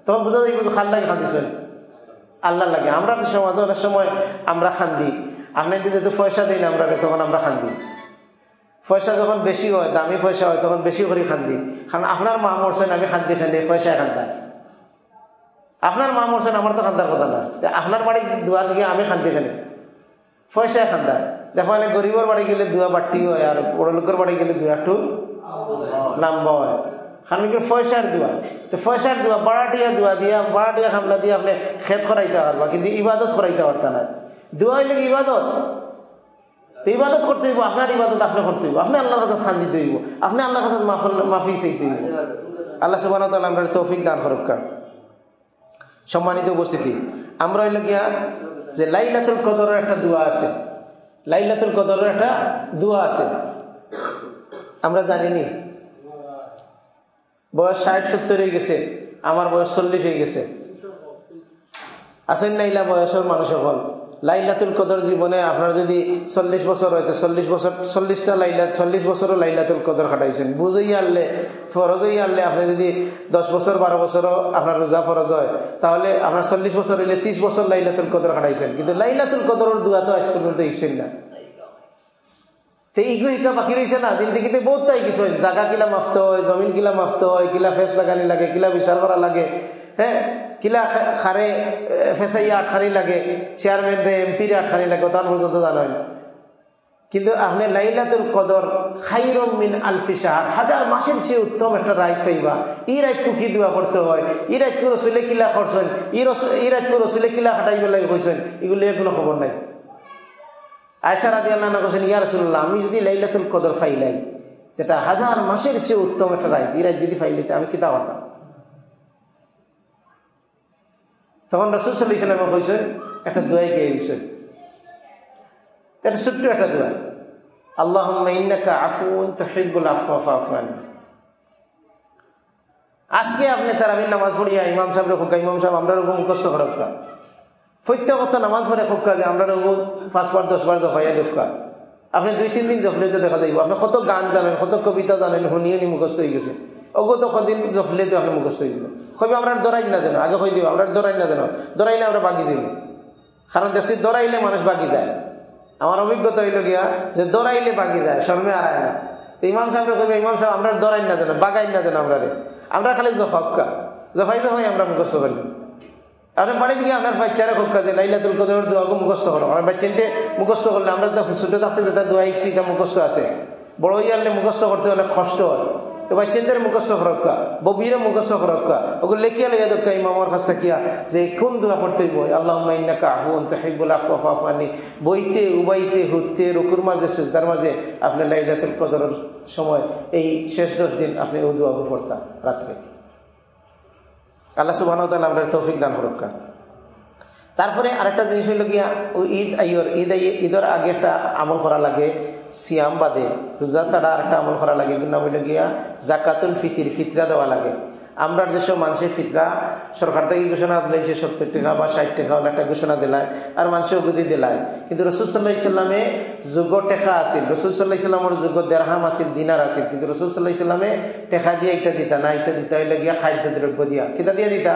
তখন বুঝা যাইব খান লাগে খান দিছেন? আল্লাহর লাগে। আমরা সমাজে অনেক সময় আমরা খান দিই। আপনাকে যেহেতু পয়সা দিই না আমরা তখন আমরা খান্দি। পয়সা যখন বেশি হয়, দামি পয়সা হয়, তখন বেশি করে খান্দি। কারণ আপনার মা মরছেন আমি খান্দি খান্দি পয়সা খান্দায় আপনার মা মরছেন আমার তো খান্দার কথা না। আপনার বাড়ি দুয়া দিয়ে আমি খান্দি খানি পয়সা খান্দায় দেখো মানে গরিবর বাড়ি গেলে দুয়া বাট্টি হয়, আর বড় লোকের বাড়ি গেলে দুয়া একটু লম্বা হয়। কারণ কি, পয়সার দোয়া। তো পয়সার দোয়া, বাড়াটিয়া দোয়া দিয়া, বাড়াটিয়া খামলা দিয়ে আপনি খেত করাইতে পারবা, কিন্তু ইবাদত করাইতে পারতা না। দোয়া হইলে ইবাদত। তো ইবাদত করতে হইব, আপনার ইবাদত আপনি করতে হইব। আপনি আল্লাহর কাছে খান দিতে হইব। আপনি আল্লাহর কাছে মাফি চাইতে হইব। আল্লাহ সুবাহ আমরা তৌফিক দান করক্কা সম্মানিত উপস্থিতি, আমরা হইলে গিয়া যে লাইলাতুল কদরের একটা দোয়া আছে। লাইলাতুল কদরের একটা দোয়া আছে। আমরা জানিনি। বয়স ষাট, সত্তর হয়ে গেছে। আমার বয়স চল্লিশ হয়ে গেছে। আসেন নাইলা বয়সের মানুষ হল লাইলাতুল কদর জীবনে আপনার যদি চল্লিশ বছর হয়তো চল্লিশ বছর, চল্লিশটা লাইলা চল্লিশ বছরও লাইলাতুল কদর খাটাইছেন। বুঝেই আনলে, ফরজই আনলে আপনি যদি দশ বছর, বারো বছরও আপনার রোজা ফরজ হয়, তাহলে আপনার চল্লিশ বছর হইলে ত্রিশ বছর লাইলাতুল কদর খাটাইছেন। কিন্তু লাইলাতুল কদরের দুয়া তো আজ পর্যন্ত ইসেন না। না জায়গা কিলা মাফতে হয়, জমিন কিলা মাফতে হয়, কিলা ফেস লাগানি লাগে, কিলা বিচার করা লাগে। হ্যাঁ কিলা খারে ফেসাইয়া আটখানি লাগে, চেয়ারম্যান রে, এমপিরে আটখানি লাগে, তার পর্যন্ত জানেন কিন্তু আপনি লাইলাতুল কদর খাইরম মিন আলফি সাহার হাজার মাসের চেয়ে উত্তম একটা রাইত পাইবা। ই রাইত কুকি দোয়া করতে হয়, ই রাইত করে রসুলে কিলা করছেন, ই রস রাইত করে রসুলে কিলা খাটাইবে লাগে কইছেন, এগুলি কোনো খবর নাই। আয়সা রাদি আল্লাহ কোসেন ইয়া রসুল্লাহ আমি যদি লাইলাতুল কদর ফাইলাই, যেটা হাজার মাসের চেয়ে উত্তম একটা রাইত ই রাইত যদি ফাইলাইতে, আমি কিতা করতাম? তখন রসুল সাল্লাহ ইসলামে কইছে, একটা দোয়াই গিয়ে দিছে? এটা ছোট্ট একটা দোয়া। আল্লাহ ইন্নাকা আফুন তহিবুল আফু আফান আজকে আপনি আমি নামাজ পড়িয়া ইমাম সাহেব রেখা ইমাম সাহেব, আমরা রকম মুখস্থ খরক্কা প্রত্যেকত নামাজ পড়ে খোকা যে আমরা রকম পাঁচবার দশবার জফাইয়া দেখা। আপনি দুই, তিন দিন জফলে দেখা যাইব, আপনি কত গান জানেন, কত কবিতা জানেন শুনিয়ে নি মুখস্থ হয়ে গেছে। অগত কদিন জফলে তো আপনি মুখস্থ হয়ে যাবেন কবি, আমরা দরাই না জানো আগে কই দিব আমরা দরাই না জানো দরাইলে আমরা বাগি যাব কারণ দেখছি দরাইলে মানুষ বাগি যায়। আমার অভিজ্ঞতা হইল গিয়া যে দরাইলে বাগি যায়, শর্মে আড়ায় না। তো ইমাম সাহেব কবি ইমাম সাহেব, আমরা দরাই না জানো বাগাই না জানো আমরা আমরা খালি জফাক্কা। জফাই জফাই আমরা মুখস্থ করি। আপনি বাড়ি দিকে আপনার বাচ্চারা খুব কাজে লাইলাতুল কদরের দোয়াকে মুখস্থ করো। আমার বাচ্চাতে মুখস্থ করলে আমরা তো ছোটো থাকতে যেটা দোয়া শিখছি, এটা মুখস্থ আছে। বড় আনলে মুখস্থ করতে হলে কষ্ট হয়। বাচ্চাদের মুখস্থ খরক্কা ববিরে মুখস্থ খরক্কা ওগুলো লেখিয়া লেগে দক্কা ইমামর কাছ যে কোন দোয়া পড়তে হইব? আল্লাহ ইন্নাকা আফুন তাহিবুল আফু আফানি বইতে, উবাইতে, হুতে, রুকুর মাঝে শেষদার মাঝে আপনি লাইলাতুল কদরের সময় এই শেষ দশ দিন আপনি ও দোয়া পড়তা রাত্রে। আল্লাহ সুবাহ আমরা তৌফিক দান ফরক্কা তারপরে আরেকটা জিনিস হইল গিয়া ঈদ আইয়র ঈদ, ঈদের আগে একটা আমল করা লাগে, সিয়াম বাদে। রোজা ছাড়া আরেকটা আমল করা লাগে নাম হইল গিয়া জাকাতুল ফিতির, ফিতরা দেওয়া লাগে। আমরা দেশের মানুষের ফিতরা, সরকার থেকে ঘোষণা দিলাইছে সত্তর টাকা বা ষাট টাকা একটা ঘোষণা দিলায়, আর মানুষের অগুদি দিলায়। কিন্তু রসুল সাল্লাহ ইসলামে যোগ্য টেকা আছিল। রসুল সাল্লাহ ইসলামের যোগ্য দেড়হাম আছিল, দিনার আছিল। কিন্তু রসুল সাল্লাহ ইসলামে টেকা দিয়ে একটা দিতা, না, একটা দিতা হইলে গিয়া খাদ্য দ্রব্য দিয়া। কিতা দিয়া দিতা?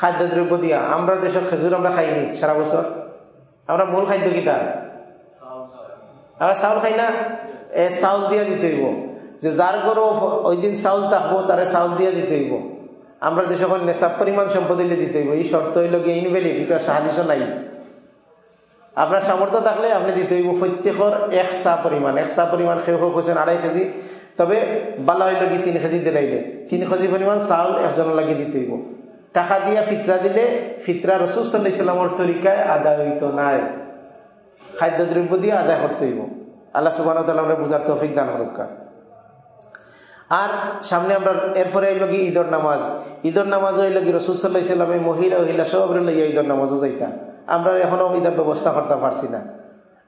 খাদ্যদ্রব্য দিয়া। আমরা দেশের খেজুর আমরা খাইনি সারা বছর। আমরা মূল খাদ্য কিতা আমরা চাউল খাই না? এ চাউল দিয়া দিতে হইব। যে যার গরু ওই দিন চাউল থাকব তারে চাউল দিয়া দিতে হইব। আমরা দেশ এখন নেশাব পরিমাণ সম্পদ হইলে দিতে হইব। এই শর্ত হইল গিয়ে ইনভ্যালিড এটা সাহায্য নাই। আপনার সামর্থ্য থাকলে আপনি দিতে হইব প্রত্যেকর এক চা পরিমাণ। এক চা পরিমাণ খেয়ে খুঁজছেন আড়াই কেজি। তবে বালা হইল কি তিন কেজি দিলাইলে। তিন কেজি পরিমাণ চাউল একজনের লাগিয়ে দিতে হইব। টাকা দিয়া ফিতরা দিলে ফিতরা রসুল সাল্লাহ ইসলামর তরিকায় আদায় হইত নাই। খাদ্যদ্রব্য দিয়ে আদায় করতে হইব। আল্লাহ সুবাহ আমরা বুঝার তৌফিক দান হরক্কা আর সামনে আমরা এরপরে হইল কি ঈদর নামাজ। ঈদর নামাজ হইল কি রসুল সাল্লাহ ইসলামে মহিলা মহিলা সব লইয়া ঈদর নামাজও যাইতা। আমরা এখনও ঈদের ব্যবস্থা করতে পারছি না।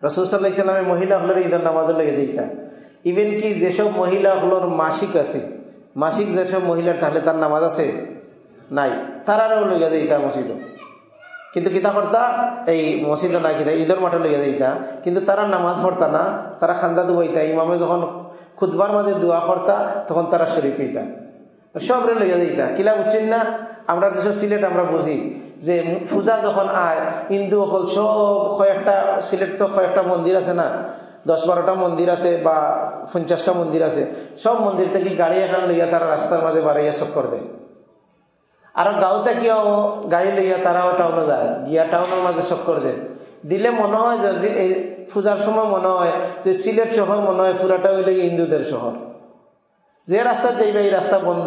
রসুল সাল্লাহ ইসলামে মহিলা হলের ঈদর নামাজও লইয়া দিতা ইভেন কি যেসব মহিলা হলোর মাসিক আছে, মাসিক যেসব মহিলার তাহলে তার নামাজ আছে? নাই। তারারও লইয়া দিতা মসজিদ। কিন্তু কিতা করতা? এই মসজিদে না কিতা ঈদের মাঠে লইয়া দিতা কিন্তু তারা নামাজ পড়তা না। তারা খান্দা দুবাইতা। ইমামে যখন খুদবার মাঝে দোয়া করতা, তখন তারা শরিক হইতা। সবরে লইয়া দিতা কিলা বুঝছেন না? আমরা দেশের সিলেট আমরা বুঝি যে পূজা যখন আয়, হিন্দু অকল সব কয়েকটা, সিলেট তো কয়েকটা মন্দির আছে না? দশ বারোটা মন্দির আছে বা পঞ্চাশটা মন্দির আছে। সব মন্দির থেকে গাড়ি এখানে লইয়া তারা রাস্তার মাঝে বাড়াইয়া চক্কর দেয়। আর গাঁওতে কিয় গাড়ি লইয়া তারাও টাউনে যায় গিয়া টাউনের মাঝে চক্কর দেয়। দিলে মনে হয় যে এই পূজার সময় মনে হয় যে সিলেট শহর মনে হয় পুরাটা হইলে হিন্দুদের শহর যে রাস্তা যাইবা, এই রাস্তা বন্ধ।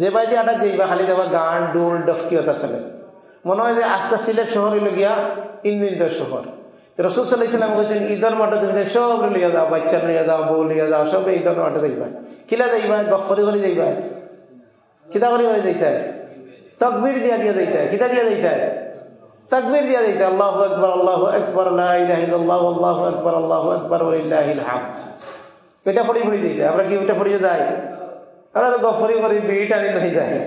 যে বাইদি আটা যাইবা, খালি দেবা গান ডুল ডফকিয়তা চলে মনে হয় যে আস্তা সিলেট শহর হইল গিয়া ইন্দুদের শহর রসুল সাল্লাহ ইসলাম বলছেন ঈদের মাঠে তুমি সব লিয়া যাও বাচ্চা লিয়া যাও বউ লিয়া যাও সব ঈদের মাঠে যাইবা। কিলা যাইবা? গফরি করে যাইবা? কিতা করে করে যাইতে তকবির দিয়া দিয়া যাইতে কিতা দিয়া যাইতে তকবির দিয়া যাইতে আল্লাহ আকবর আল্লাহ আকবর আল্লাহ আল্লাহ আকবর আল্লাহ আকবর এটা ফড়ি ফড়ি দিতে আমরা কি ওইটা ফড়িয়ে যাই? আমরা তো গফরি করি, বিড়ি টানি নাই যাই।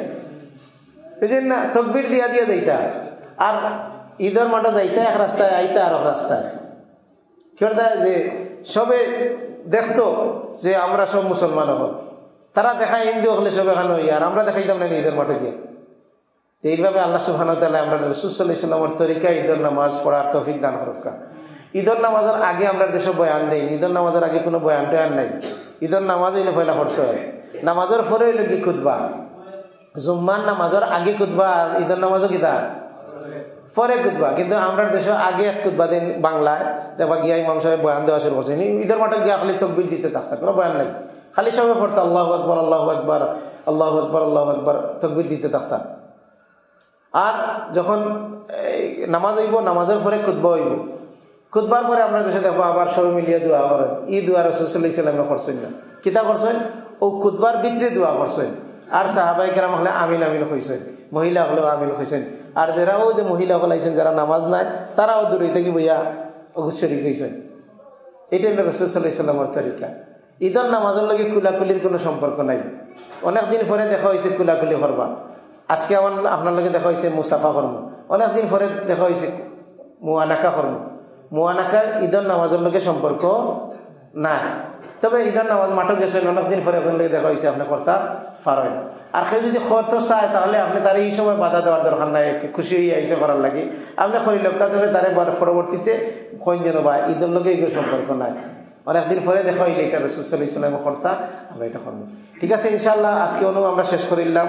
বুঝলেন না? তকবির দিয়া দিয়া যাইতা। আর ঈদের মাঠে যাইতে, এক রাস্তায় আইতা আর এক রাস্তায় কেউ যে সবে দেখতো যে আমরা সব মুসলমান হল তারা দেখায়, হিন্দু হলে সব হই। আর আমরা দেখাইতাম না ঈদের মাঠে গিয়ে। এইভাবে আল্লাহ সুহান তাল্লাহ আমরা রসুল্লাহ ইসলামের তরিকা ঈদের নামাজ পড়ার তফিক দান হরক্কা ঈদের নামাজের আগে আমরা দেশে বয়ান দেই, ঈদের নামাজের আগে কোনো বয়ান টয়ান নাই। ঈদের নামাজ হইলে পয়লা পড়তে হয়। নামাজের পরে হইলে কি খুদবা জুম্মান নামাজের আগে খুদবা আর ঈদের নামাজও কিতা? পরে কুদবা কিন্তু আমরা দেশে আগে এক কুদবা দিন বাংলায়, দেখবা গিয়া ইমাম সাহেব বয়ান দেওয়া শুরু করছে। ঈদের মাঠে গিয়া খালি তকবির দিতে থাকতা কোনো বয়ান নাই। খালি সবাই পড়তো আল্লাহ আকবর আল্লাহ আকবর আল্লাহ আকবর আল্লাহ আকবর, তকবির দিতে থাকতাম আর যখন নামাজ হইব, নামাজের পরে কুদবা হইব। কুদবার পরে আমরা দেশে দেখব আবার সবাই মিলিয়ে দোয়া করেন। ই দোয়া রসুল্লাহ করছেন না। কিতা করছেন ও কুদবার ভিতরে দোয়া করছেন আর সাহাবাই কেরাম হলে আমিন আমিন হয়েছেন মহিলা হলেও আমিন হয়েছেন আর যারাও যে মহিলা হলাইছেন যারা নামাজ নাই, তারাও দূরে থেকে বইয়া অগুচ্ছরিক হয়েছেন এটাই হলো রসুল্লাহ ইসলামের তরিকা। ঈদের নামাজের লগে কুলাকুলির কোনো সম্পর্ক নাই। অনেক দিন পরে দেখা হয়েছে কুলাকুলি করবা। আজকে আমার আপনার লগে দেখা হয়েছে মুসাফা কর্ম অনেক দিন পরে দেখা হয়েছে মুয়ানাকা কর্ম মুয়ানাকার ঈদের নামাজের লগে সম্পর্ক নাই। তবে ঈদের নামাজ মাঠে গেছেন অনেকদিন পরে এখন থেকে দেখা হয়েছে আপনি কর্তা ফারেন আর কেউ যদি খরচ চায়, তাহলে আপনি তার এই সময় বাধা দেওয়ার দরকার নাই। খুশি হয়ে আইসে করার লাগে। আপনি খরি লক্ষ্য তবে তারে পরবর্তীতে কইন যেন বা ঈদের লগে এই সম্পর্ক নাই। অনেকদিন পরে দেখা হইলে এটা রসুল ইসলামের কর্তা, আমরা এটা করব। ঠিক আছে ইনশাল্লাহ আজকে অনু আমরা শেষ করিলাম